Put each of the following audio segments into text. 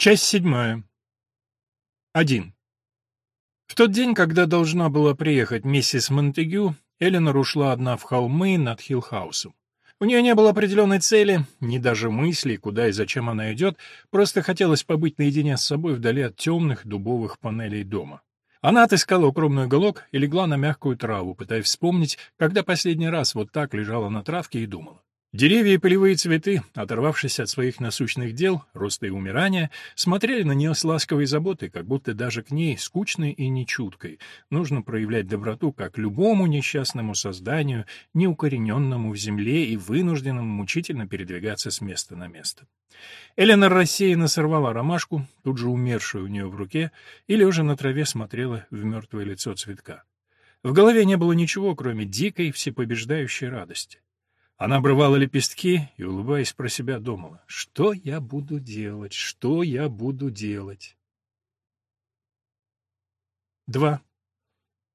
Часть седьмая. Один. В тот день, когда должна была приехать миссис Монтегю, Эленор ушла одна в холмы над Хиллхаусом. У нее не было определенной цели, ни даже мысли, куда и зачем она идет, просто хотелось побыть наедине с собой вдали от темных дубовых панелей дома. Она отыскала укромный уголок и легла на мягкую траву, пытаясь вспомнить, когда последний раз вот так лежала на травке и думала. Деревья и полевые цветы, оторвавшись от своих насущных дел, роста и умирания, смотрели на нее с ласковой заботой, как будто даже к ней, скучной и нечуткой, нужно проявлять доброту как любому несчастному созданию, неукорененному в земле и вынужденному мучительно передвигаться с места на место. Эленор рассеянно сорвала ромашку, тут же умершую у нее в руке, и лежа на траве смотрела в мертвое лицо цветка. В голове не было ничего, кроме дикой, всепобеждающей радости. Она обрывала лепестки и, улыбаясь про себя, думала, что я буду делать, что я буду делать. Два.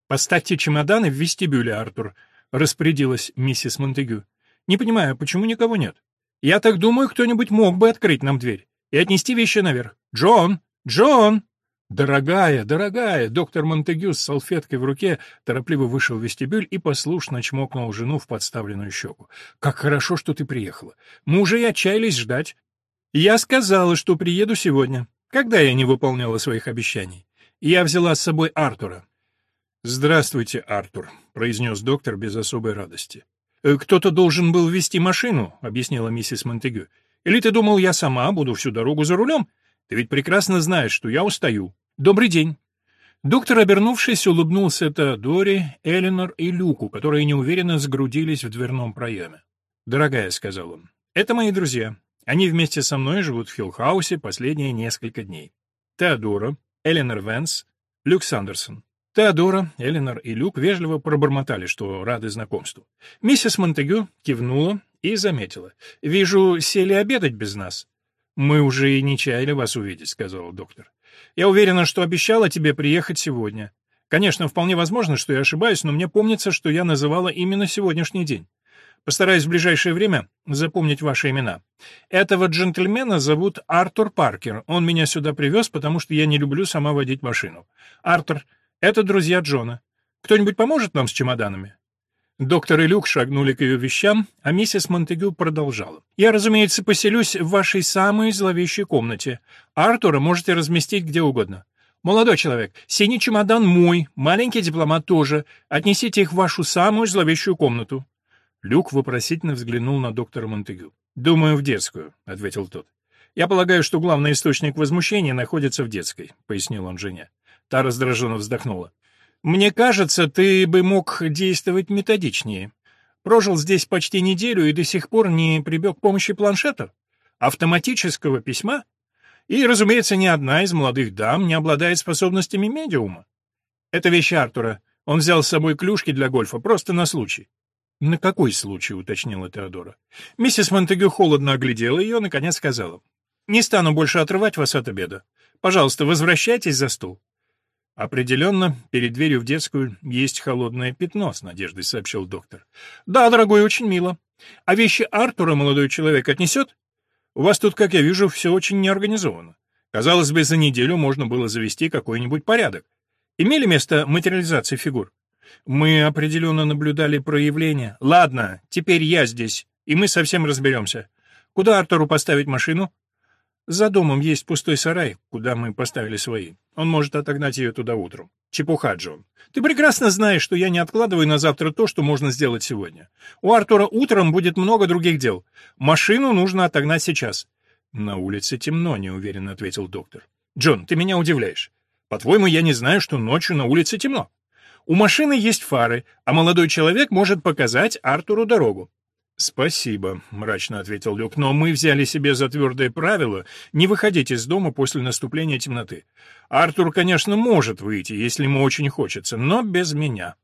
«Поставьте чемоданы в вестибюле, Артур», — распорядилась миссис Монтегю. «Не понимаю, почему никого нет? Я так думаю, кто-нибудь мог бы открыть нам дверь и отнести вещи наверх. Джон! Джон!» «Дорогая, дорогая!» Доктор Монтегю с салфеткой в руке торопливо вышел в вестибюль и послушно чмокнул жену в подставленную щеку. «Как хорошо, что ты приехала. Мы уже и отчаялись ждать. Я сказала, что приеду сегодня, когда я не выполняла своих обещаний. Я взяла с собой Артура». «Здравствуйте, Артур», — произнес доктор без особой радости. «Э, «Кто-то должен был вести машину», — объяснила миссис Монтегю. «Или ты думал, я сама буду всю дорогу за рулем?» Ты ведь прекрасно знаешь, что я устаю. Добрый день. Доктор, обернувшись, улыбнулся Теодоре, Эленор и Люку, которые неуверенно сгрудились в дверном проеме. «Дорогая», — сказал он, — «это мои друзья. Они вместе со мной живут в Хиллхаусе последние несколько дней. Теодора, Эленор Венс, Люк Сандерсон». Теодора, Эленор и Люк вежливо пробормотали, что рады знакомству. Миссис Монтегю кивнула и заметила. «Вижу, сели обедать без нас». «Мы уже и не чаяли вас увидеть», — сказал доктор. «Я уверена, что обещала тебе приехать сегодня. Конечно, вполне возможно, что я ошибаюсь, но мне помнится, что я называла именно сегодняшний день. Постараюсь в ближайшее время запомнить ваши имена. Этого джентльмена зовут Артур Паркер. Он меня сюда привез, потому что я не люблю сама водить машину. Артур, это друзья Джона. Кто-нибудь поможет нам с чемоданами?» Доктор и Люк шагнули к ее вещам, а миссис Монтегю продолжала. «Я, разумеется, поселюсь в вашей самой зловещей комнате. Артура можете разместить где угодно. Молодой человек, синий чемодан мой, маленький дипломат тоже. Отнесите их в вашу самую зловещую комнату». Люк вопросительно взглянул на доктора Монтегю. «Думаю, в детскую», — ответил тот. «Я полагаю, что главный источник возмущения находится в детской», — пояснил он жене. Та раздраженно вздохнула. Мне кажется, ты бы мог действовать методичнее. Прожил здесь почти неделю и до сих пор не прибег к помощи планшета, автоматического письма. И, разумеется, ни одна из молодых дам не обладает способностями медиума. Это вещь Артура. Он взял с собой клюшки для гольфа просто на случай. «На какой случай?» — уточнила Теодора. Миссис Монтегю холодно оглядела ее, наконец сказала. «Не стану больше отрывать вас от обеда. Пожалуйста, возвращайтесь за стол. «Определенно, перед дверью в детскую есть холодное пятно», — с надеждой сообщил доктор. «Да, дорогой, очень мило. А вещи Артура молодой человек отнесет? У вас тут, как я вижу, все очень неорганизовано. Казалось бы, за неделю можно было завести какой-нибудь порядок. Имели место материализации фигур? Мы определенно наблюдали проявление. Ладно, теперь я здесь, и мы совсем разберемся. Куда Артуру поставить машину? За домом есть пустой сарай, куда мы поставили свои. Он может отогнать ее туда утром. Чепуха, Джон. Ты прекрасно знаешь, что я не откладываю на завтра то, что можно сделать сегодня. У Артура утром будет много других дел. Машину нужно отогнать сейчас. На улице темно, неуверенно ответил доктор. Джон, ты меня удивляешь. По-твоему, я не знаю, что ночью на улице темно. У машины есть фары, а молодой человек может показать Артуру дорогу. «Спасибо», — мрачно ответил Люк, — «но мы взяли себе за твердое правило не выходить из дома после наступления темноты. Артур, конечно, может выйти, если ему очень хочется, но без меня».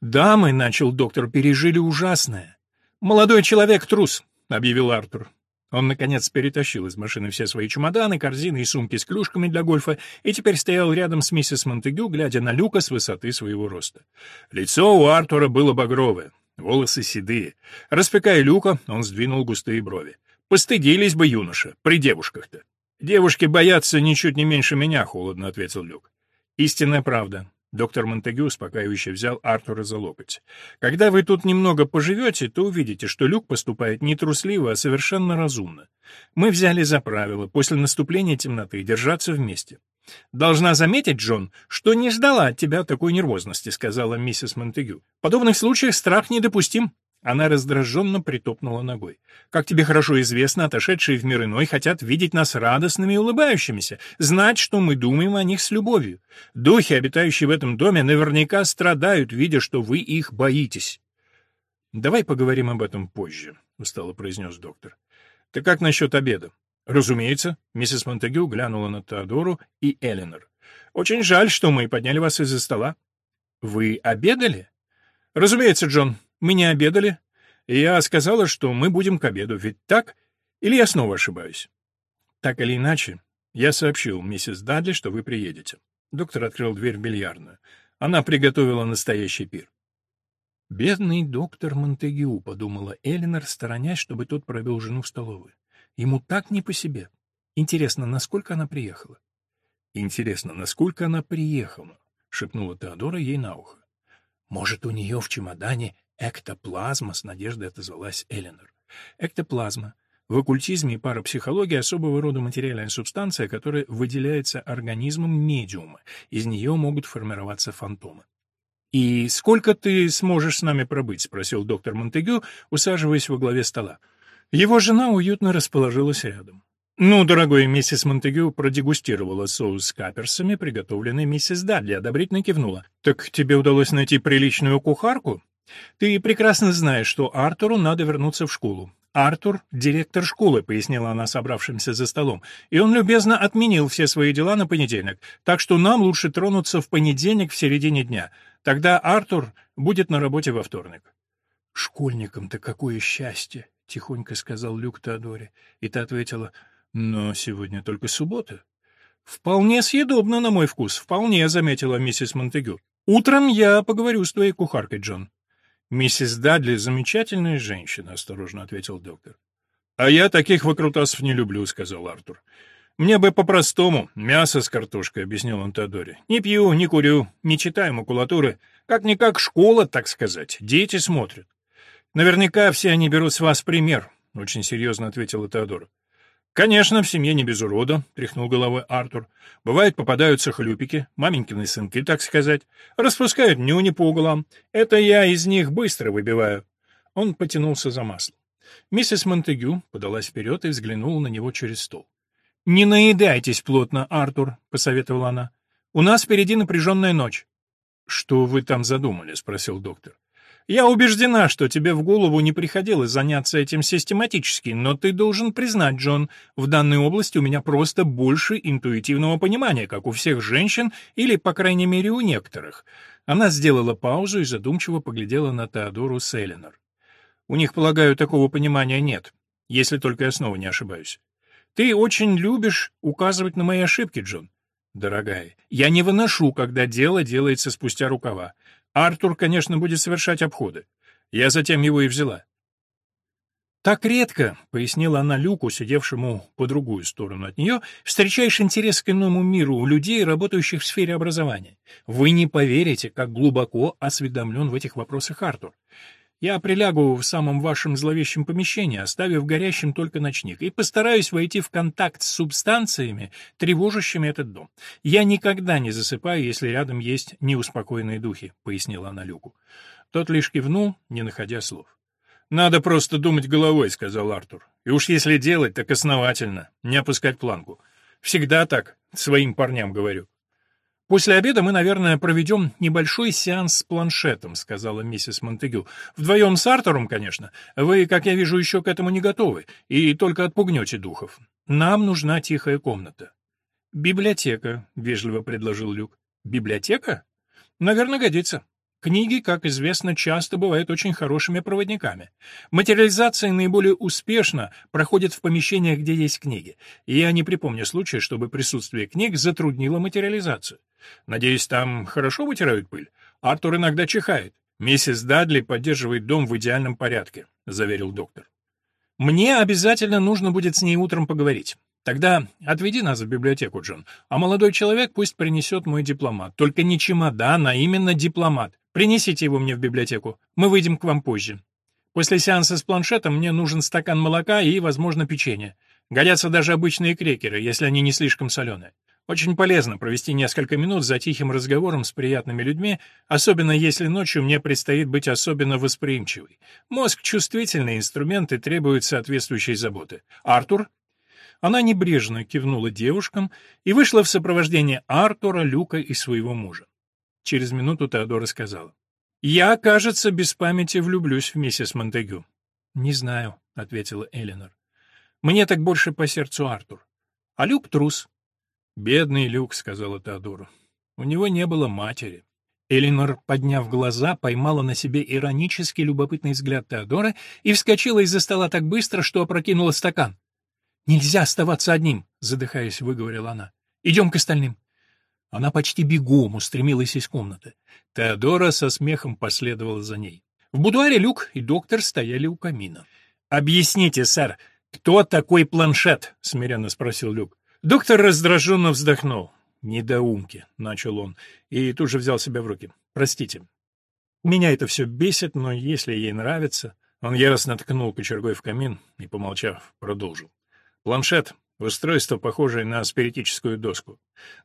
«Дамы», — начал доктор, — «пережили ужасное». «Молодой человек трус», — объявил Артур. Он, наконец, перетащил из машины все свои чемоданы, корзины и сумки с клюшками для гольфа и теперь стоял рядом с миссис Монтегю, глядя на Люка с высоты своего роста. Лицо у Артура было багровое. Волосы седые. Распекая люка, он сдвинул густые брови. Постыдились бы юноша, при девушках-то. «Девушки боятся ничуть не меньше меня», — холодно ответил Люк. «Истинная правда. Доктор Монтегю успокаивающе взял Артура за локоть. «Когда вы тут немного поживете, то увидите, что Люк поступает не трусливо, а совершенно разумно. Мы взяли за правило после наступления темноты держаться вместе. «Должна заметить, Джон, что не ждала от тебя такой нервозности», — сказала миссис Монтегю. «В подобных случаях страх недопустим». Она раздраженно притопнула ногой. «Как тебе хорошо известно, отошедшие в мир иной хотят видеть нас радостными и улыбающимися, знать, что мы думаем о них с любовью. Духи, обитающие в этом доме, наверняка страдают, видя, что вы их боитесь». «Давай поговорим об этом позже», — устало произнес доктор. «Ты как насчет обеда?» «Разумеется», — миссис Монтегю глянула на Теодору и Эленор. «Очень жаль, что мы подняли вас из-за стола». «Вы обедали?» «Разумеется, Джон. Мы не обедали. Я сказала, что мы будем к обеду, ведь так? Или я снова ошибаюсь? Так или иначе, я сообщил миссис Дадли, что вы приедете. Доктор открыл дверь в бильярдную. Она приготовила настоящий пир. «Бедный доктор Монтегю», — подумала Элинор, сторонясь, чтобы тот провел жену в столовую. «Ему так не по себе. Интересно, насколько она приехала?» «Интересно, насколько она приехала?» — шепнула Теодора ей на ухо. «Может, у нее в чемодане Эктоплазма, с надеждой отозвалась Эленор. Эктоплазма. В оккультизме и парапсихологии особого рода материальная субстанция, которая выделяется организмом медиума. Из нее могут формироваться фантомы. «И сколько ты сможешь с нами пробыть?» — спросил доктор Монтегю, усаживаясь во главе стола. Его жена уютно расположилась рядом. «Ну, дорогой миссис Монтегю продегустировала соус с каперсами, приготовленный миссис Дадли, одобрительно кивнула. «Так тебе удалось найти приличную кухарку?» «Ты прекрасно знаешь, что Артуру надо вернуться в школу. Артур — директор школы», — пояснила она собравшимся за столом, «и он любезно отменил все свои дела на понедельник, так что нам лучше тронуться в понедельник в середине дня. Тогда Артур будет на работе во вторник». «Школьникам-то какое счастье!» — тихонько сказал Люк Теодоре, и та ответила, «но сегодня только суббота». «Вполне съедобно, на мой вкус, вполне», — заметила миссис Монтегю. «Утром я поговорю с твоей кухаркой, Джон». «Миссис Дадли — замечательная женщина», — осторожно ответил доктор. «А я таких выкрутасов не люблю», — сказал Артур. «Мне бы по-простому, мясо с картошкой», — объяснил он Теодоре. «Не пью, не курю, не читаю макулатуры. Как-никак школа, так сказать. Дети смотрят». «Наверняка все они берут с вас пример», — очень серьезно ответила Теодора. «Конечно, в семье не без урода», — тряхнул головой Артур. «Бывает, попадаются хлюпики, маменькины сынки, так сказать. Распускают нюни по углам. Это я из них быстро выбиваю». Он потянулся за маслом. Миссис Монтегю подалась вперед и взглянула на него через стол. «Не наедайтесь плотно, Артур», — посоветовала она. «У нас впереди напряженная ночь». «Что вы там задумали?» — спросил доктор. Я убеждена, что тебе в голову не приходилось заняться этим систематически, но ты должен признать, Джон, в данной области у меня просто больше интуитивного понимания, как у всех женщин или, по крайней мере, у некоторых. Она сделала паузу и задумчиво поглядела на Теодору Селлинор. У них, полагаю, такого понимания нет, если только я снова не ошибаюсь. Ты очень любишь указывать на мои ошибки, Джон. Дорогая, я не выношу, когда дело делается спустя рукава. Артур, конечно, будет совершать обходы. Я затем его и взяла. «Так редко», — пояснила она Люку, сидевшему по другую сторону от нее, «встречаешь интерес к иному миру у людей, работающих в сфере образования. Вы не поверите, как глубоко осведомлен в этих вопросах Артур. Я прилягу в самом вашем зловещем помещении, оставив горящим только ночник, и постараюсь войти в контакт с субстанциями, тревожащими этот дом. Я никогда не засыпаю, если рядом есть неуспокоенные духи», — пояснила она Люку. Тот лишь кивнул, не находя слов. «Надо просто думать головой», — сказал Артур. «И уж если делать, так основательно, не опускать планку. Всегда так, своим парням говорю». «После обеда мы, наверное, проведем небольшой сеанс с планшетом», — сказала миссис Монтегю. «Вдвоем с Артуром, конечно. Вы, как я вижу, еще к этому не готовы, и только отпугнете духов. Нам нужна тихая комната». «Библиотека», — вежливо предложил Люк. «Библиотека? Наверное, годится. Книги, как известно, часто бывают очень хорошими проводниками. Материализация наиболее успешно проходит в помещениях, где есть книги, и я не припомню случая, чтобы присутствие книг затруднило материализацию. Надеюсь, там хорошо вытирают пыль? Артур иногда чихает. Миссис Дадли поддерживает дом в идеальном порядке, заверил доктор. Мне обязательно нужно будет с ней утром поговорить. Тогда отведи нас в библиотеку, Джон, а молодой человек пусть принесет мой дипломат. Только не чемодан, а именно дипломат. Принесите его мне в библиотеку. Мы выйдем к вам позже. После сеанса с планшетом мне нужен стакан молока и, возможно, печенье. Годятся даже обычные крекеры, если они не слишком соленые. Очень полезно провести несколько минут за тихим разговором с приятными людьми, особенно если ночью мне предстоит быть особенно восприимчивой. Мозг — чувствительный инструмент и требует соответствующей заботы. Артур? Она небрежно кивнула девушкам и вышла в сопровождении Артура, Люка и своего мужа. Через минуту Теодора сказала. «Я, кажется, без памяти влюблюсь в миссис Монтегю». «Не знаю», — ответила Элинор. «Мне так больше по сердцу Артур. А Люк — трус. «Бедный Люк», — сказала Теодора. «У него не было матери». Элинор, подняв глаза, поймала на себе иронический любопытный взгляд Теодора и вскочила из-за стола так быстро, что опрокинула стакан. «Нельзя оставаться одним», — задыхаясь, выговорила она. «Идем к остальным». Она почти бегом устремилась из комнаты. Теодора со смехом последовала за ней. В будуаре Люк и доктор стояли у камина. «Объясните, сэр, кто такой планшет?» — смиренно спросил Люк. Доктор раздраженно вздохнул. «Недоумки», — начал он, и тут же взял себя в руки. «Простите. Меня это все бесит, но если ей нравится...» Он яростно ткнул кочергой в камин и, помолчав, продолжил. «Планшет Устройство, похожее на спиритическую доску.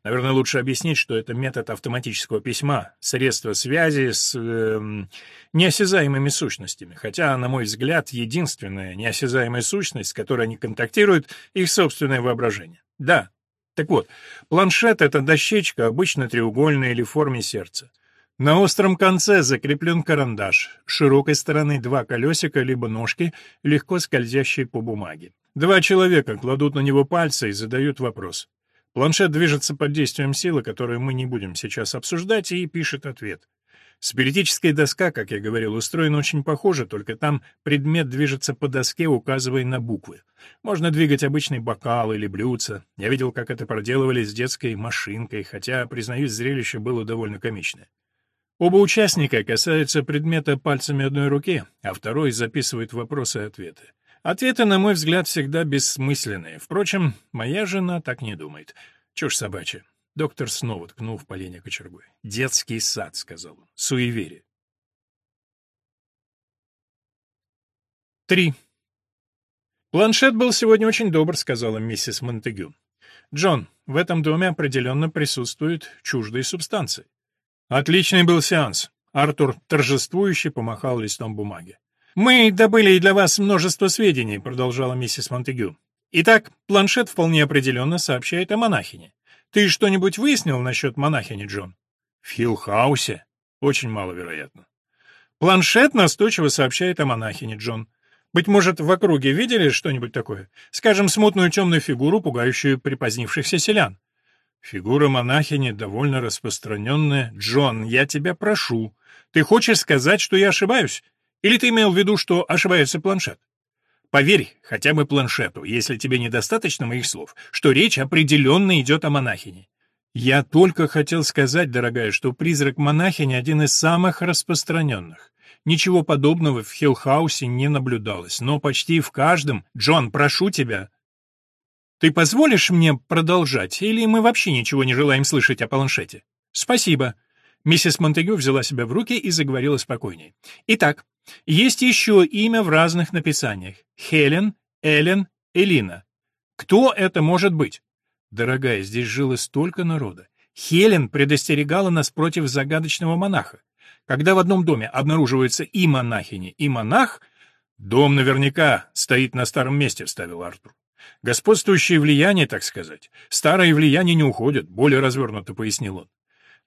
Наверное, лучше объяснить, что это метод автоматического письма, средство связи с э, неосязаемыми сущностями, хотя, на мой взгляд, единственная неосязаемая сущность, с которой они контактируют, их собственное воображение. Да. Так вот, планшет — это дощечка, обычно треугольная или в форме сердца. На остром конце закреплен карандаш, широкой стороны два колесика либо ножки, легко скользящие по бумаге. Два человека кладут на него пальцы и задают вопрос. Планшет движется под действием силы, которую мы не будем сейчас обсуждать, и пишет ответ. Спиритическая доска, как я говорил, устроена очень похоже, только там предмет движется по доске, указывая на буквы. Можно двигать обычный бокал или блюдце. Я видел, как это проделывали с детской машинкой, хотя, признаюсь, зрелище было довольно комичное. Оба участника касаются предмета пальцами одной руки, а второй записывает вопросы и ответы. Ответы, на мой взгляд, всегда бессмысленные. Впрочем, моя жена так не думает. Чушь собачья. Доктор снова ткнул в поленья кочергой. «Детский сад», — сказал он. «Суеверие». Три. «Планшет был сегодня очень добр», — сказала миссис Монтегю. «Джон, в этом доме определенно присутствуют чуждые субстанции». «Отличный был сеанс». Артур торжествующе помахал листом бумаги. «Мы добыли для вас множество сведений», — продолжала миссис Монтегю. «Итак, планшет вполне определенно сообщает о монахине. Ты что-нибудь выяснил насчет монахини, Джон?» «В Хиллхаусе?» «Очень маловероятно». «Планшет настойчиво сообщает о монахине, Джон. Быть может, в округе видели что-нибудь такое? Скажем, смутную темную фигуру, пугающую припозднившихся селян?» «Фигура монахини довольно распространенная. Джон, я тебя прошу. Ты хочешь сказать, что я ошибаюсь? Или ты имел в виду, что ошибается планшет? Поверь хотя бы планшету, если тебе недостаточно моих слов, что речь определенно идет о монахине. Я только хотел сказать, дорогая, что призрак монахини один из самых распространенных. Ничего подобного в Хиллхаусе не наблюдалось, но почти в каждом... Джон, прошу тебя. Ты позволишь мне продолжать, или мы вообще ничего не желаем слышать о планшете? Спасибо. Миссис Монтегю взяла себя в руки и заговорила спокойнее. Итак, есть еще имя в разных написаниях. Хелен, Эллен, Элина. Кто это может быть? Дорогая, здесь жило столько народа. Хелен предостерегала нас против загадочного монаха. Когда в одном доме обнаруживаются и монахини, и монах, дом наверняка стоит на старом месте, вставил Артур. Господствующее влияние, так сказать. Старое влияние не уходит, более развернуто пояснил он.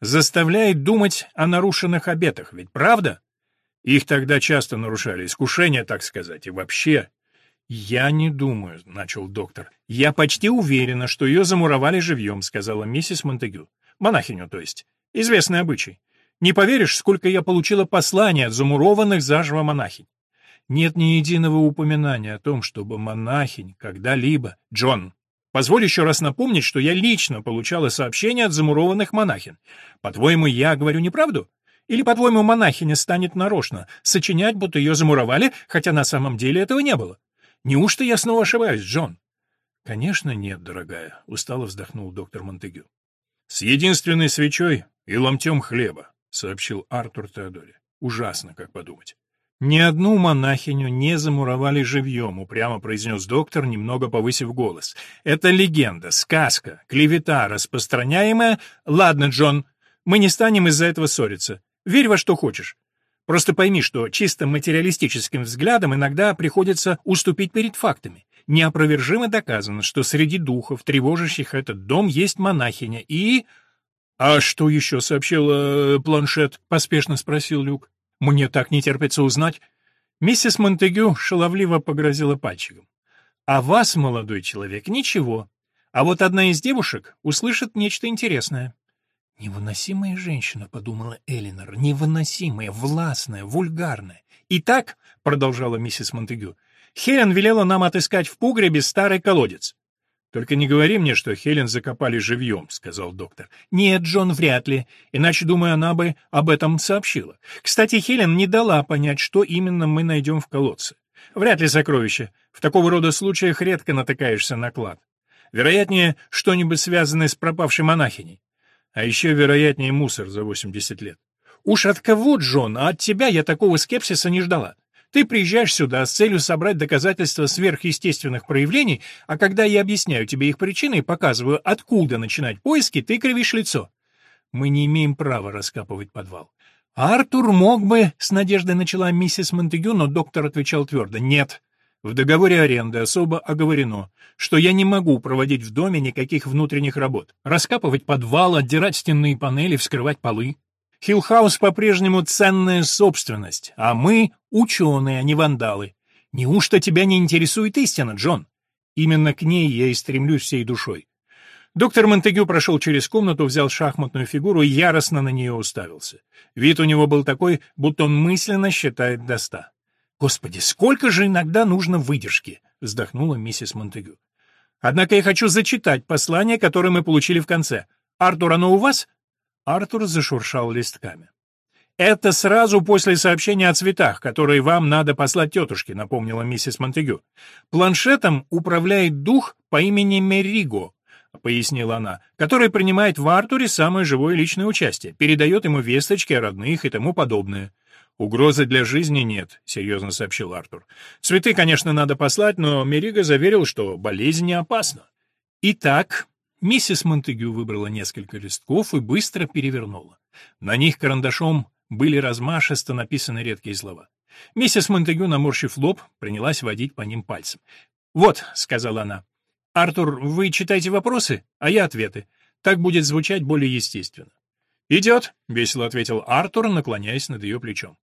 Заставляет думать о нарушенных обетах, ведь правда? Их тогда часто нарушали, искушения, так сказать, и вообще... «Я не думаю», — начал доктор. «Я почти уверена, что ее замуровали живьем», — сказала миссис Монтегю. «Монахиню, то есть. Известный обычай. Не поверишь, сколько я получила посланий от замурованных заживо монахинь. Нет ни единого упоминания о том, чтобы монахинь когда-либо... Джон, позволь еще раз напомнить, что я лично получала сообщения от замурованных монахинь. По-твоему, я говорю неправду? Или, по-твоему, монахиня станет нарочно сочинять, будто ее замуровали, хотя на самом деле этого не было? Неужто я снова ошибаюсь, Джон? Конечно, нет, дорогая, устало вздохнул доктор Монтегю. С единственной свечой и ломтем хлеба, сообщил Артур Теодоре. Ужасно, как подумать. «Ни одну монахиню не замуровали живьем», — упрямо произнес доктор, немного повысив голос. «Это легенда, сказка, клевета, распространяемая... Ладно, Джон, мы не станем из-за этого ссориться. Верь во что хочешь. Просто пойми, что чисто материалистическим взглядом иногда приходится уступить перед фактами. Неопровержимо доказано, что среди духов, тревожащих этот дом, есть монахиня и... «А что еще сообщил э, планшет?» — поспешно спросил Люк. Мне так не терпится узнать. Миссис Монтегю шаловливо погрозила пальчиком. А вас, молодой человек, ничего. А вот одна из девушек услышит нечто интересное. «Невыносимая женщина», — подумала Элинор, — «невыносимая, властная, вульгарная». «Итак», — продолжала миссис Монтегю, — «Хелен велела нам отыскать в погребе старый колодец. «Только не говори мне, что Хелен закопали живьем», — сказал доктор. «Нет, Джон, вряд ли. Иначе, думаю, она бы об этом сообщила. Кстати, Хелен не дала понять, что именно мы найдем в колодце. Вряд ли сокровище. В такого рода случаях редко натыкаешься на клад. Вероятнее, что-нибудь связанное с пропавшей монахиней. А еще вероятнее мусор за 80 лет. Уж от кого, Джон, а от тебя я такого скепсиса не ждала. Ты приезжаешь сюда с целью собрать доказательства сверхъестественных проявлений, а когда я объясняю тебе их причины и показываю, откуда начинать поиски, ты кривишь лицо. Мы не имеем права раскапывать подвал. Артур мог бы, с надеждой начала миссис Монтегю, но доктор отвечал твердо, нет. В договоре аренды особо оговорено, что я не могу проводить в доме никаких внутренних работ. Раскапывать подвал, отдирать стенные панели, вскрывать полы. Хиллхаус по-прежнему ценная собственность, а мы — ученые, а не вандалы. Неужто тебя не интересует истина, Джон? Именно к ней я и стремлюсь всей душой. Доктор Монтегю прошел через комнату, взял шахматную фигуру и яростно на нее уставился. Вид у него был такой, будто он мысленно считает до ста. «Господи, сколько же иногда нужно выдержки!» — вздохнула миссис Монтегю. «Однако я хочу зачитать послание, которое мы получили в конце. Артур, оно у вас?» Артур зашуршал листками. «Это сразу после сообщения о цветах, которые вам надо послать тетушке», — напомнила миссис Монтегю. «Планшетом управляет дух по имени Мериго», — пояснила она, «который принимает в Артуре самое живое личное участие, передает ему весточки о родных и тому подобное». «Угрозы для жизни нет», — серьезно сообщил Артур. «Цветы, конечно, надо послать, но Мериго заверил, что болезнь не опасна». «Итак», Миссис Монтегю выбрала несколько листков и быстро перевернула. На них карандашом были размашисто написаны редкие слова. Миссис Монтегю, наморщив лоб, принялась водить по ним пальцем. «Вот», — сказала она, — «Артур, вы читайте вопросы, а я ответы. Так будет звучать более естественно». «Идет», — весело ответил Артур, наклоняясь над ее плечом.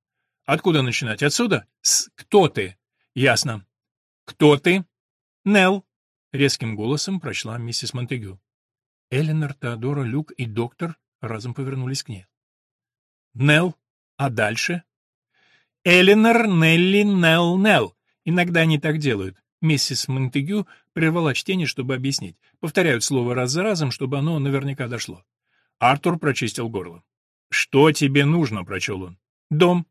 «Откуда начинать? Отсюда? С «Кто ты?» «Ясно». «Кто ты?» «Нелл», — резким голосом прочла миссис Монтегю. Эленор, Теодора, Люк и доктор разом повернулись к ней. Нел, а дальше? Эленор, Нелли, Нел, Нел. Иногда они так делают. Миссис Монтегю прервала чтение, чтобы объяснить. Повторяют слово раз за разом, чтобы оно наверняка дошло. Артур прочистил горло. «Что тебе нужно?» — прочел он. «Дом».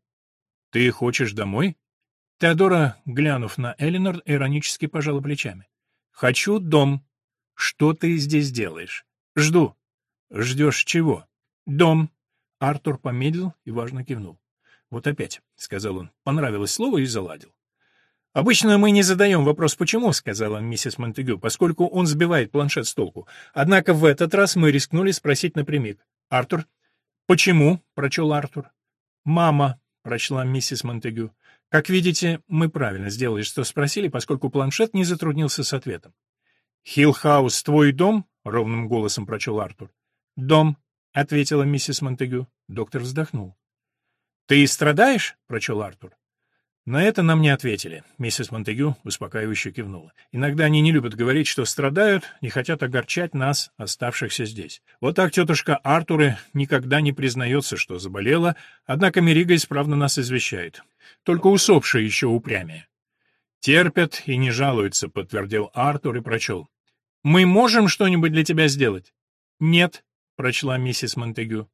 «Ты хочешь домой?» Теодора, глянув на Эленор, иронически пожала плечами. «Хочу дом». «Что ты здесь делаешь?» «Жду». «Ждешь чего?» «Дом». Артур помедлил и важно кивнул. «Вот опять», — сказал он, — понравилось слово и заладил. «Обычно мы не задаем вопрос «почему», — сказала миссис Монтегю, поскольку он сбивает планшет с толку. Однако в этот раз мы рискнули спросить напрямик. «Артур?» «Почему?» — прочел Артур. «Мама», — прочла миссис Монтегю. «Как видите, мы правильно сделали, что спросили, поскольку планшет не затруднился с ответом». «Хиллхаус твой дом?» — ровным голосом прочел Артур. «Дом», — ответила миссис Монтегю. Доктор вздохнул. «Ты страдаешь?» — прочел Артур. На это нам не ответили. Миссис Монтегю успокаивающе кивнула. Иногда они не любят говорить, что страдают, не хотят огорчать нас, оставшихся здесь. Вот так тетушка Артура никогда не признается, что заболела, однако Мерига исправно нас извещает. Только усопшие еще упрямее. «Терпят и не жалуются», — подтвердил Артур и прочел. Мы можем что-нибудь для тебя сделать? Нет, прочла миссис Монтегю.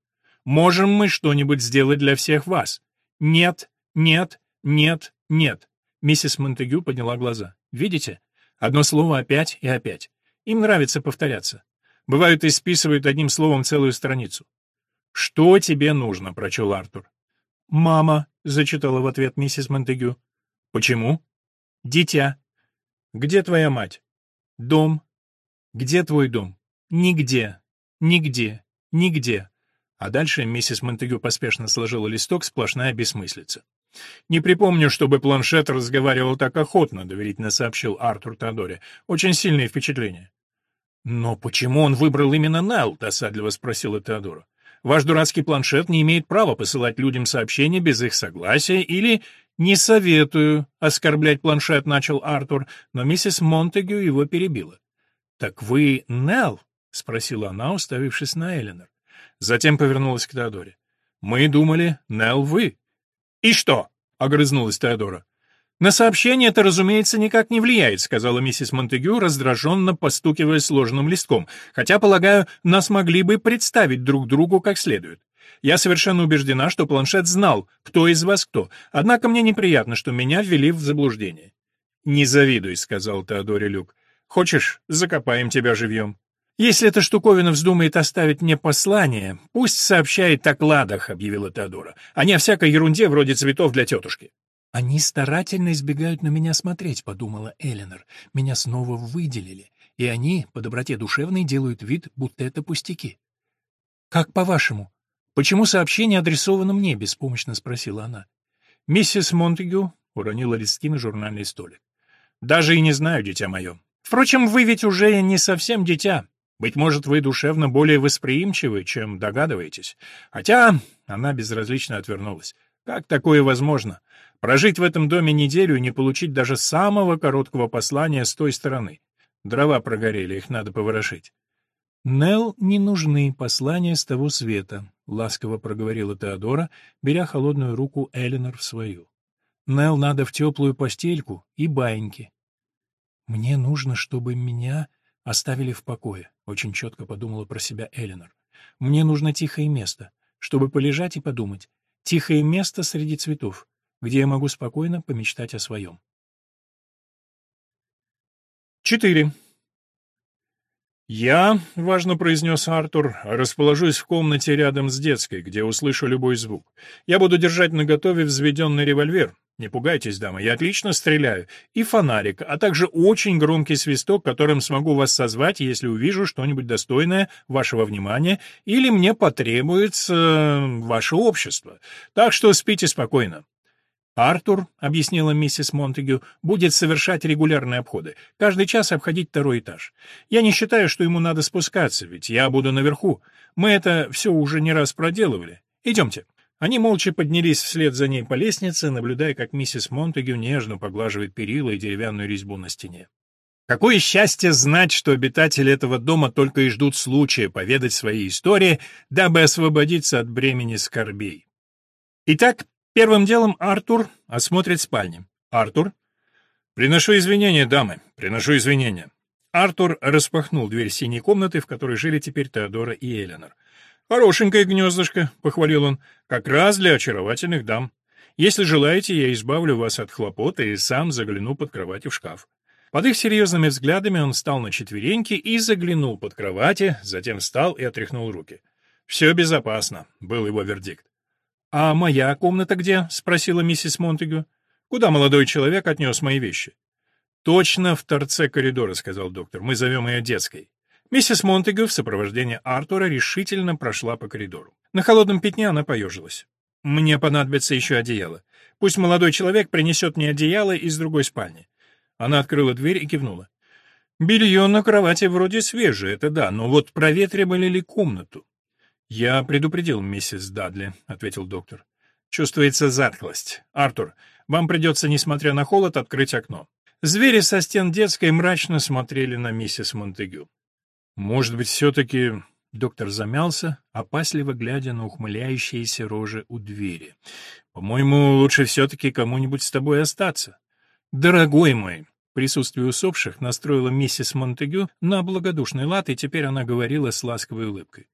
Можем мы что-нибудь сделать для всех вас? Нет, нет, нет, нет. Миссис Монтегю подняла глаза. Видите? Одно слово опять и опять. Им нравится повторяться. Бывают и списывают одним словом целую страницу. «Что тебе нужно?» — прочел Артур. «Мама», — зачитала в ответ миссис Монтегю. «Почему?» «Дитя». «Где твоя мать?» «Дом». «Где твой дом?» «Нигде. Нигде. Нигде». А дальше миссис Монтегю поспешно сложила листок, сплошная бессмыслица. «Не припомню, чтобы планшет разговаривал так охотно», — доверительно сообщил Артур Теодоре. «Очень сильное впечатление». «Но почему он выбрал именно Нелл?» — досадливо спросила Теодора. «Ваш дурацкий планшет не имеет права посылать людям сообщения без их согласия или...» «Не советую оскорблять планшет», — начал Артур, но миссис Монтегю его перебила. «Так вы Нелл?» — спросила она, уставившись на Эленор. Затем повернулась к Теодоре. «Мы думали, Нелл вы». «И что?» — огрызнулась Теодора. «На сообщение это, разумеется, никак не влияет», — сказала миссис Монтегю, раздраженно постукивая сложенным листком, «хотя, полагаю, нас могли бы представить друг другу как следует. Я совершенно убеждена, что планшет знал, кто из вас кто, однако мне неприятно, что меня ввели в заблуждение». «Не завидуй», — сказал Теодоре Люк. «Хочешь, закопаем тебя живьем». «Если эта штуковина вздумает оставить мне послание, пусть сообщает о кладах», — объявила Теодора, «а не о всякой ерунде вроде цветов для тетушки». «Они старательно избегают на меня смотреть», — подумала Эленор. «Меня снова выделили, и они, по доброте душевной, делают вид, будто это пустяки». «Как по-вашему? Почему сообщение адресовано мне?» — беспомощно спросила она. Миссис Монтегю уронила листки на журнальный столик. «Даже и не знаю, дитя мое. Впрочем, вы ведь уже не совсем дитя. Быть может, вы душевно более восприимчивы, чем догадываетесь. Хотя...» — она безразлично отвернулась. «Как такое возможно? Прожить в этом доме неделю и не получить даже самого короткого послания с той стороны. Дрова прогорели, их надо поворошить. «Нелл не нужны послания с того света», — ласково проговорила Теодора, беря холодную руку Эленор в свою. «Нелл надо в теплую постельку и баиньки». «Мне нужно, чтобы меня оставили в покое», — очень четко подумала про себя Эленор. «Мне нужно тихое место, чтобы полежать и подумать. Тихое место среди цветов где я могу спокойно помечтать о своем. 4. «Я, — важно произнес Артур, — расположусь в комнате рядом с детской, где услышу любой звук. Я буду держать наготове взведенный револьвер. Не пугайтесь, дамы, я отлично стреляю. И фонарик, а также очень громкий свисток, которым смогу вас созвать, если увижу что-нибудь достойное вашего внимания или мне потребуется ваше общество. Так что спите спокойно. «Артур», — объяснила миссис Монтегю, — «будет совершать регулярные обходы, каждый час обходить второй этаж. Я не считаю, что ему надо спускаться, ведь я буду наверху. Мы это все уже не раз проделывали. Идемте». Они молча поднялись вслед за ней по лестнице, наблюдая, как миссис Монтегю нежно поглаживает перила и деревянную резьбу на стене. Какое счастье знать, что обитатели этого дома только и ждут случая поведать свои истории, дабы освободиться от бремени скорбей. Итак, Первым делом Артур осмотрит спальни. Артур? Приношу извинения, дамы, приношу извинения. Артур распахнул дверь синей комнаты, в которой жили теперь Теодора и Эленор. «Хорошенькое гнездышко», — похвалил он, — «как раз для очаровательных дам. Если желаете, я избавлю вас от хлопот и сам загляну под кровать в шкаф». Под их серьезными взглядами он встал на четвереньки и заглянул под кровати, затем встал и отряхнул руки. «Все безопасно», — был его вердикт. «А моя комната где?» — спросила миссис Монтегю. «Куда молодой человек отнес мои вещи?» «Точно в торце коридора», — сказал доктор. «Мы зовем ее детской». Миссис Монтегю в сопровождении Артура решительно прошла по коридору. На холодном пятне она поежилась. «Мне понадобится еще одеяло. Пусть молодой человек принесет мне одеяло из другой спальни». Она открыла дверь и кивнула. «Белье на кровати вроде свежее, это да, но вот проветривали ли комнату?» «Я предупредил миссис Дадли», — ответил доктор. «Чувствуется затхлость. Артур, вам придется, несмотря на холод, открыть окно». Звери со стен детской мрачно смотрели на миссис Монтегю. «Может быть, все-таки...» Доктор замялся, опасливо глядя на ухмыляющиеся рожи у двери. «По-моему, лучше все-таки кому-нибудь с тобой остаться». «Дорогой мой!» Присутствие усопших настроило миссис Монтегю на благодушный лад, и теперь она говорила с ласковой улыбкой.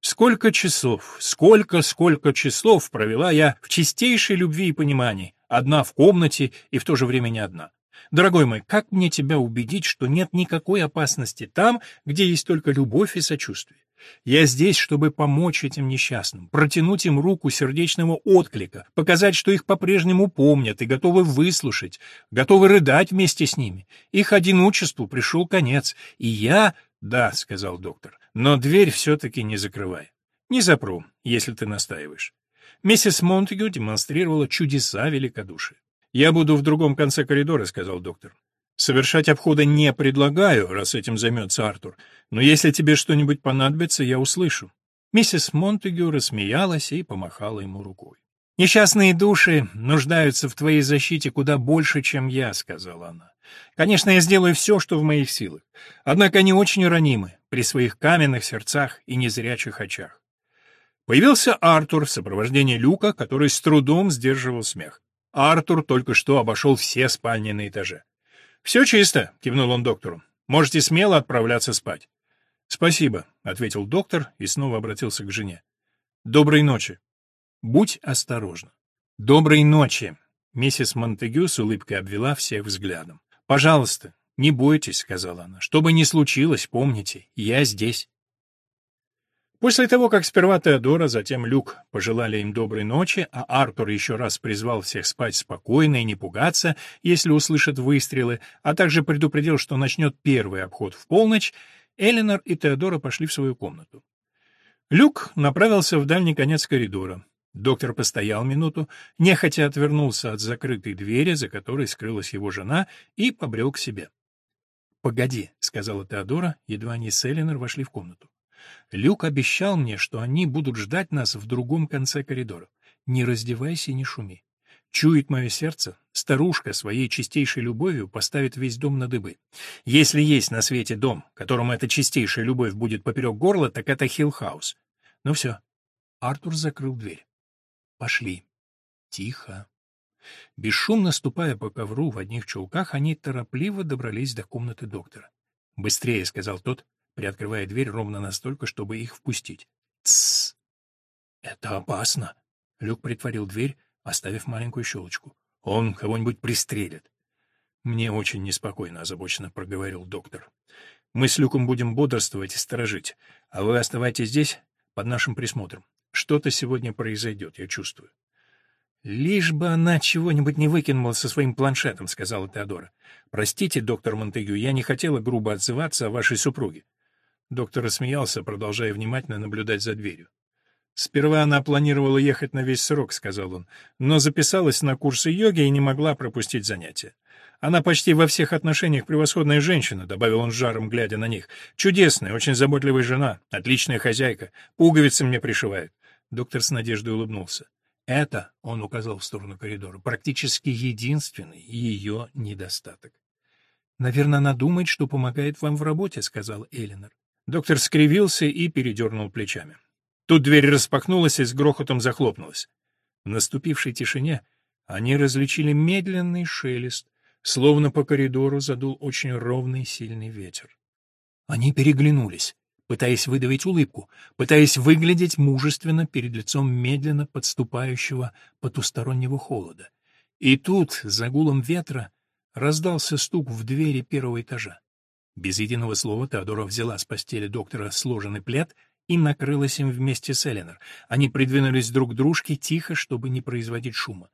Сколько часов, сколько, сколько часов провела я в чистейшей любви и понимании, одна в комнате и в то же время не одна. Дорогой мой, как мне тебя убедить, что нет никакой опасности там, где есть только любовь и сочувствие? Я здесь, чтобы помочь этим несчастным, протянуть им руку сердечного отклика, показать, что их по-прежнему помнят и готовы выслушать, готовы рыдать вместе с ними. Их одиночеству пришел конец, и я... — Да, — сказал доктор, — но дверь все-таки не закрывай. Не запру, если ты настаиваешь. Миссис Монтегю демонстрировала чудеса великодушия. «Я буду в другом конце коридора», — сказал доктор. Совершать обхода не предлагаю, раз этим займется Артур, но если тебе что-нибудь понадобится, я услышу». Миссис Монтегю рассмеялась и помахала ему рукой. «Несчастные души нуждаются в твоей защите куда больше, чем я», — сказала она. «Конечно, я сделаю все, что в моих силах. Однако они очень ранимы при своих каменных сердцах и незрячих очах». Появился Артур в сопровождении Люка, который с трудом сдерживал смех. Артур только что обошел все спальни на этаже. «Все чисто», — кивнул он доктору. «Можете смело отправляться спать». «Спасибо», — ответил доктор и снова обратился к жене. «Доброй ночи». «Будь осторожна». «Доброй ночи», — миссис Монтегю с улыбкой обвела всех взглядом. «Пожалуйста, не бойтесь», — сказала она. «Что бы ни случилось, помните, я здесь». После того, как сперва Теодора, затем Люк пожелали им доброй ночи, а Артур еще раз призвал всех спать спокойно и не пугаться, если услышат выстрелы, а также предупредил, что начнет первый обход в полночь, Эленор и Теодора пошли в свою комнату. Люк направился в дальний конец коридора. Доктор постоял минуту, нехотя отвернулся от закрытой двери, за которой скрылась его жена, и побрел к себе. «Погоди», — сказала Теодора, едва они с Эленор вошли в комнату. Люк обещал мне, что они будут ждать нас в другом конце коридора. Не раздевайся и не шуми. Чует мое сердце, старушка своей чистейшей любовью поставит весь дом на дыбы. Если есть на свете дом, которому эта чистейшая любовь будет поперек горла, так это Хиллхаус. Ну все. Артур закрыл дверь. Пошли. Тихо. Бесшумно ступая по ковру в одних чулках, они торопливо добрались до комнаты доктора. «Быстрее», — сказал тот, приоткрывая дверь ровно настолько, чтобы их впустить. «Тссс! Это опасно!» Люк притворил дверь, оставив маленькую щелочку. «Он кого-нибудь пристрелит!» «Мне очень неспокойно», — озабоченно проговорил доктор. «Мы с Люком будем бодрствовать и сторожить, а вы оставайтесь здесь под нашим присмотром. Что-то сегодня произойдет, я чувствую». «Лишь бы она чего-нибудь не выкинула со своим планшетом», — сказала Теодора. «Простите, доктор Монтегю, я не хотела грубо отзываться о вашей супруге. Доктор рассмеялся, продолжая внимательно наблюдать за дверью. «Сперва она планировала ехать на весь срок», — сказал он, «но записалась на курсы йоги и не могла пропустить занятия. Она почти во всех отношениях превосходная женщина», — добавил он с жаром, глядя на них. «Чудесная, очень заботливая жена, отличная хозяйка, пуговицы мне пришивает». Доктор с надеждой улыбнулся. «Это», — он указал в сторону коридора, — «практически единственный ее недостаток». «Наверное, она думает, что помогает вам в работе», — сказал Элинор. Доктор скривился и передернул плечами. Тут дверь распахнулась и с грохотом захлопнулась. В наступившей тишине они различили медленный шелест, словно по коридору задул очень ровный сильный ветер. Они переглянулись, пытаясь выдавить улыбку, пытаясь выглядеть мужественно перед лицом медленно подступающего потустороннего холода. И тут, за гулом ветра, раздался стук в двери первого этажа. Без единого слова Теодора взяла с постели доктора сложенный плед и накрылась им вместе с Эленор. Они придвинулись друг к дружке тихо, чтобы не производить шума.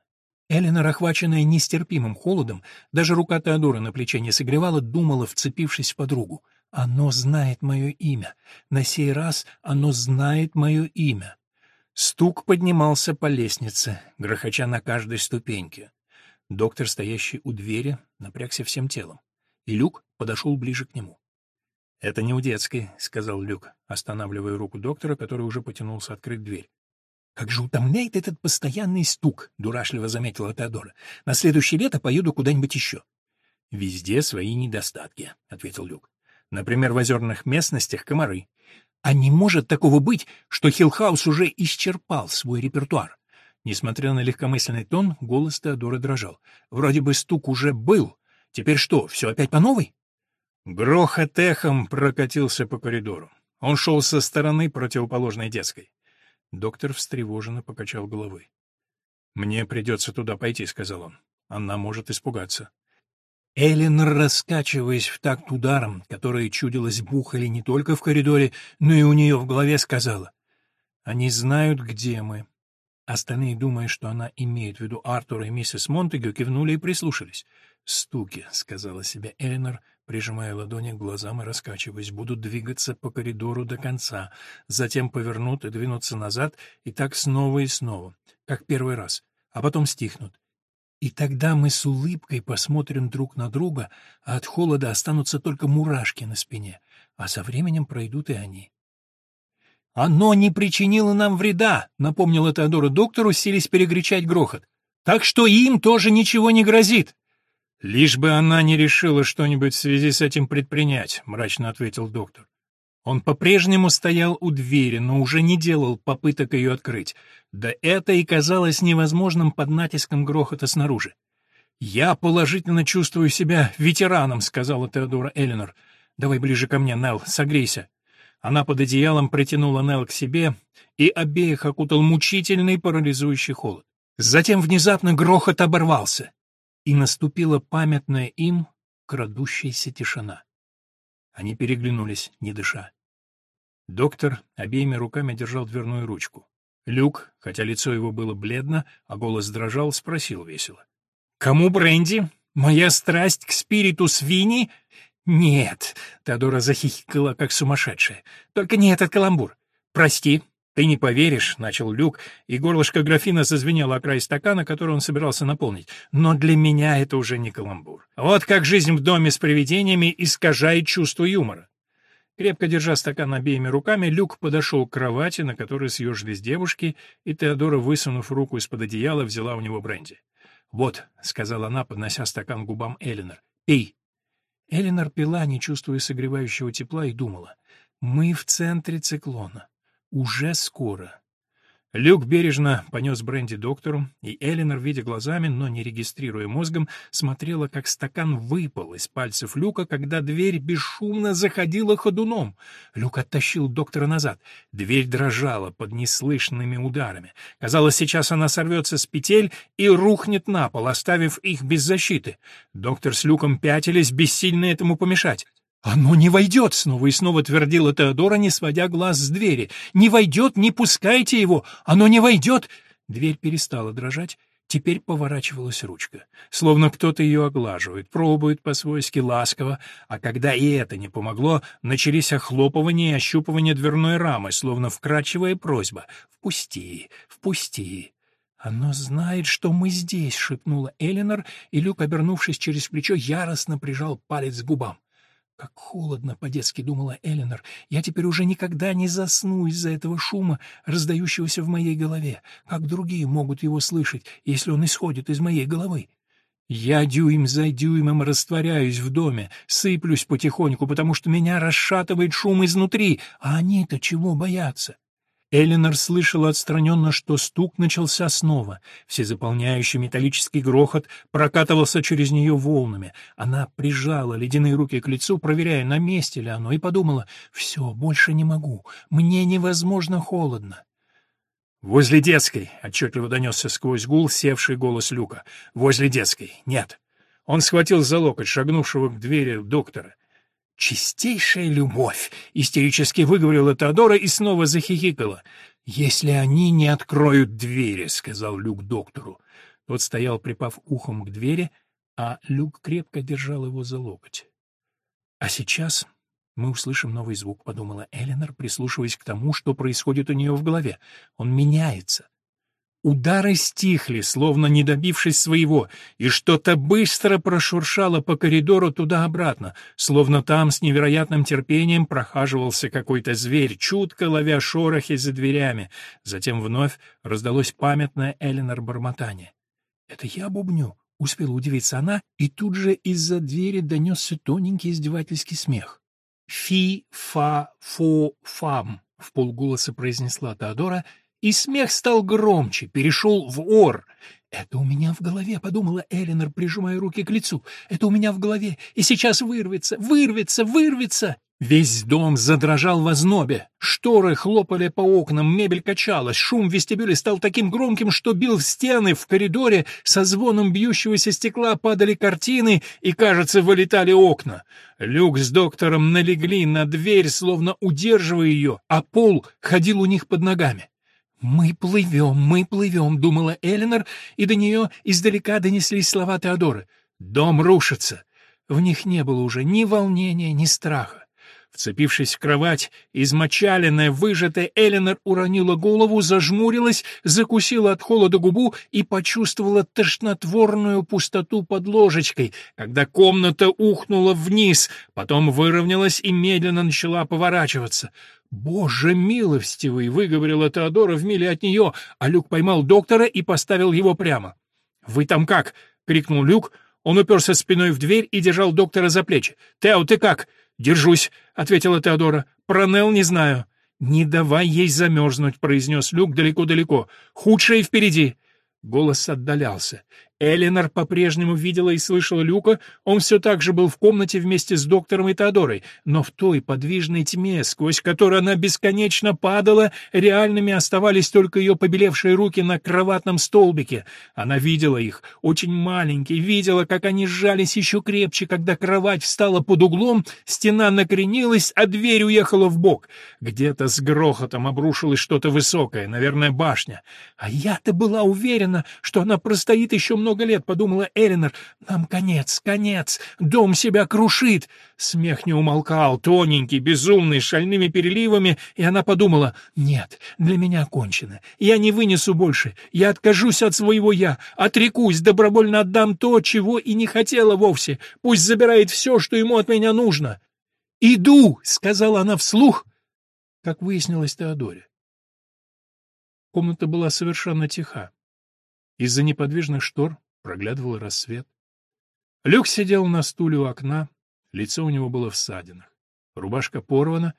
Эленор, охваченная нестерпимым холодом, даже рука Теодора на плече не согревала, думала, вцепившись в подругу. «Оно знает мое имя. На сей раз оно знает мое имя». Стук поднимался по лестнице, грохоча на каждой ступеньке. Доктор, стоящий у двери, напрягся всем телом и Люк подошел ближе к нему. «Это не у детской», — сказал Люк, останавливая руку доктора, который уже потянулся открыть дверь. «Как же утомляет этот постоянный стук», — дурашливо заметила Теодора. «На следующее лето поеду куда-нибудь еще». «Везде свои недостатки», — ответил Люк. «Например, в озерных местностях комары. А не может такого быть, что Хиллхаус уже исчерпал свой репертуар?» Несмотря на легкомысленный тон, голос Теодора дрожал. «Вроде бы стук уже был, Теперь что, все опять по новой? Грохот эхом прокатился по коридору. Он шел со стороны противоположной детской. Доктор встревоженно покачал головой. «Мне придется туда пойти», — сказал он. «Она может испугаться». Эллинор, раскачиваясь в такт ударом, которые, чудилось, бухали не только в коридоре, но и у нее в голове, сказала, «Они знают, где мы». Остальные, думая, что она имеет в виду Артура и миссис Монтегю, кивнули и прислушались. «Стуки», — сказала себе Эллинор, прижимая ладони к глазам и раскачиваясь, будут двигаться по коридору до конца, затем повернут и двинуться назад, и так снова и снова, как первый раз, а потом стихнут. И тогда мы с улыбкой посмотрим друг на друга, а от холода останутся только мурашки на спине, а со временем пройдут и они. «Оно не причинило нам вреда», — напомнила Теодора доктору, сились перегречать грохот. «Так что им тоже ничего не грозит». «Лишь бы она не решила что-нибудь в связи с этим предпринять», — мрачно ответил доктор. Он по-прежнему стоял у двери, но уже не делал попыток ее открыть. Да это и казалось невозможным под натиском грохота снаружи. «Я положительно чувствую себя ветераном», — сказала Теодора Эллинор. «Давай ближе ко мне, Нелл, согрейся». Она под одеялом притянула Нелл к себе, и обеих окутал мучительный парализующий холод. Затем внезапно грохот оборвался, и наступила памятная им крадущаяся тишина. Они переглянулись, не дыша. Доктор обеими руками держал дверную ручку. Люк, хотя лицо его было бледно, а голос дрожал, спросил весело. «Кому бренди? Моя страсть к спириту свиньи «Нет», — Теодора захихикала, как сумасшедшая. «Только не этот каламбур. Прости, ты не поверишь», — начал Люк, и горлышко графина зазвенело о край стакана, который он собирался наполнить. «Но для меня это уже не каламбур. Вот как жизнь в доме с привидениями искажает чувство юмора». Крепко держа стакан обеими руками, Люк подошел к кровати, на которой съежились девушки, и Теодора, высунув руку из-под одеяла, взяла у него бренди. «Вот», — сказала она, поднося стакан губам Эллинор, — «пей». Элинор пила, не чувствуя согревающего тепла, и думала. «Мы в центре циклона. Уже скоро. Люк бережно понес бренди доктору, и Элинор, видя глазами, но не регистрируя мозгом, смотрела, как стакан выпал из пальцев Люка, когда дверь бесшумно заходила ходуном. Люк оттащил доктора назад. Дверь дрожала под неслышными ударами. Казалось, сейчас она сорвется с петель и рухнет на пол, оставив их без защиты. Доктор с Люком пятились, бессильно этому помешать. «Оно не войдет!» — снова и снова твердила Теодора, не сводя глаз с двери. «Не войдет! Не пускайте его! Оно не войдет!» Дверь перестала дрожать. Теперь поворачивалась ручка. Словно кто-то ее оглаживает, пробует по-свойски ласково, а когда и это не помогло, начались охлопывания и ощупывания дверной рамы, словно вкрадчивая просьба «Впусти! Впусти!» «Оно знает, что мы здесь», — шепнула Эленор, и Люк, обернувшись через плечо, яростно прижал палец к губам. Как холодно, по-детски думала Эленор. Я теперь уже никогда не засну из-за этого шума, раздающегося в моей голове. Как другие могут его слышать, если он исходит из моей головы? Я дюйм за дюймом растворяюсь в доме, сыплюсь потихоньку, потому что меня расшатывает шум изнутри, а они-то чего боятся? Эленор слышала отстраненно, что стук начался снова. Всезаполняющий металлический грохот прокатывался через нее волнами. Она прижала ледяные руки к лицу, проверяя, на месте ли оно, и подумала, «Все, больше не могу. Мне невозможно холодно». «Возле детской», — отчетливо донесся сквозь гул севший голос Люка. «Возле детской. Нет». Он схватил за локоть шагнувшего к двери доктора. «Чистейшая любовь!» — истерически выговорила Теодора и снова захихикала. «Если они не откроют двери», — сказал Люк доктору. Тот стоял, припав ухом к двери, а Люк крепко держал его за локоть. «А сейчас мы услышим новый звук», — подумала Эленор, прислушиваясь к тому, что происходит у нее в голове. «Он меняется. Удары стихли, словно не добившись своего, и что-то быстро прошуршало по коридору туда-обратно, словно там с невероятным терпением прохаживался какой-то зверь, чутко ловя шорохи за дверями. Затем вновь раздалось памятное Эленор бормотание. «Это я бубню?» — успела удивиться она, и тут же из-за двери донесся тоненький издевательский смех. «Фи-фа-фо-фам», — в полголоса произнесла Теодора — и смех стал громче, перешел в ор. «Это у меня в голове», — подумала Элинор, прижимая руки к лицу. «Это у меня в голове, и сейчас вырвется, вырвется, вырвется!» Весь дом задрожал в ознобе. Шторы хлопали по окнам, мебель качалась, шум в вестибюле стал таким громким, что бил в стены, в коридоре со звоном бьющегося стекла падали картины и, кажется, вылетали окна. Люк с доктором налегли на дверь, словно удерживая ее, а пол ходил у них под ногами. «Мы плывем, мы плывем», — думала Эленор, и до нее издалека донеслись слова Теодора. «Дом рушится». В них не было уже ни волнения, ни страха. Вцепившись в кровать, измочаленная, выжатая, Эленор уронила голову, зажмурилась, закусила от холода губу и почувствовала тошнотворную пустоту под ложечкой, когда комната ухнула вниз, потом выровнялась и медленно начала поворачиваться. «Боже милостивый!» — выговорила Теодора в миле от нее, а Люк поймал доктора и поставил его прямо. «Вы там как?» — крикнул Люк. Он уперся спиной в дверь и держал доктора за плечи. «Тео, ты как?» «Держусь», — ответила Теодора. «Про Нелл не знаю». «Не давай ей замерзнуть», — произнес Люк далеко-далеко. «Худшее впереди». Голос отдалялся. Эленор по-прежнему видела и слышала Люка, он все так же был в комнате вместе с доктором и Теодорой, но в той подвижной тьме, сквозь которую она бесконечно падала, реальными оставались только ее побелевшие руки на кроватном столбике. Она видела их, очень маленькие, видела, как они сжались еще крепче, когда кровать встала под углом, стена накренилась, а дверь уехала в бок. Где-то с грохотом обрушилось что-то высокое, наверное, башня. А я-то была уверена, что она простоит еще много лет, — подумала Элинор. Нам конец, конец, дом себя крушит. Смех не умолкал, тоненький, безумный, с шальными переливами, и она подумала, нет, для меня кончено. Я не вынесу больше, я откажусь от своего «я», отрекусь, добровольно отдам то, чего и не хотела вовсе. Пусть забирает все, что ему от меня нужно. «Иду!» — сказала она вслух, как выяснилось Теодоре. Комната была совершенно тиха. Из-за неподвижных штор проглядывал рассвет. Люк сидел на стуле у окна, лицо у него было в ссадинах. Рубашка порвана,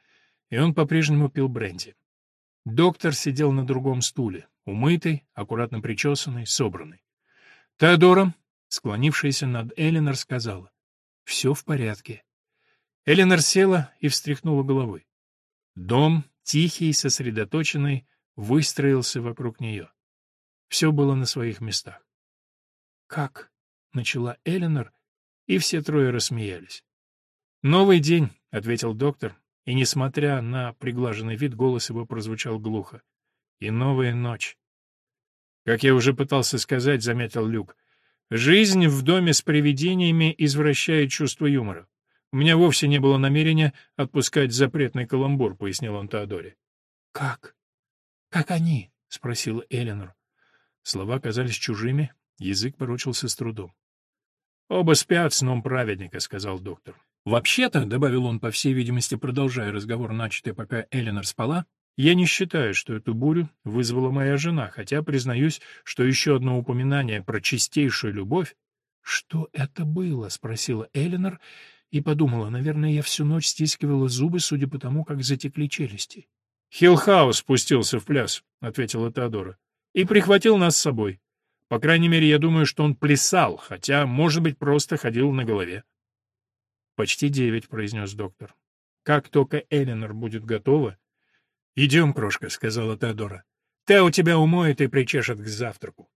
и он по-прежнему пил бренди. Доктор сидел на другом стуле, умытый, аккуратно причесанный, собранный. Теодора, склонившаяся над Элинор, сказала, «Все в порядке». Элинор села и встряхнула головой. Дом, тихий сосредоточенный, выстроился вокруг нее. Все было на своих местах. «Как?» — начала Эленор, и все трое рассмеялись. «Новый день», — ответил доктор, и, несмотря на приглаженный вид, голос его прозвучал глухо. «И новая ночь». «Как я уже пытался сказать», — заметил Люк, — «жизнь в доме с привидениями извращает чувство юмора. У меня вовсе не было намерения отпускать запретный каламбур», — пояснил он Теодоре. «Как? Как они?» — спросила Эленор. Слова казались чужими, язык поручился с трудом. «Оба спят сном праведника», — сказал доктор. «Вообще-то», — добавил он, по всей видимости, продолжая разговор, начатый, пока Эленор спала, «я не считаю, что эту бурю вызвала моя жена, хотя признаюсь, что еще одно упоминание про чистейшую любовь...» «Что это было?» — спросила Эленор и подумала, наверное, я всю ночь стискивала зубы, судя по тому, как затекли челюсти. «Хиллхаус спустился в пляс», — ответила Теодора и прихватил нас с собой. По крайней мере, я думаю, что он плясал, хотя, может быть, просто ходил на голове. «Почти девять», — произнес доктор. «Как только Эленор будет готова...» «Идем, крошка», — сказала Теодора. «Тео тебя умоет и причешет к завтраку».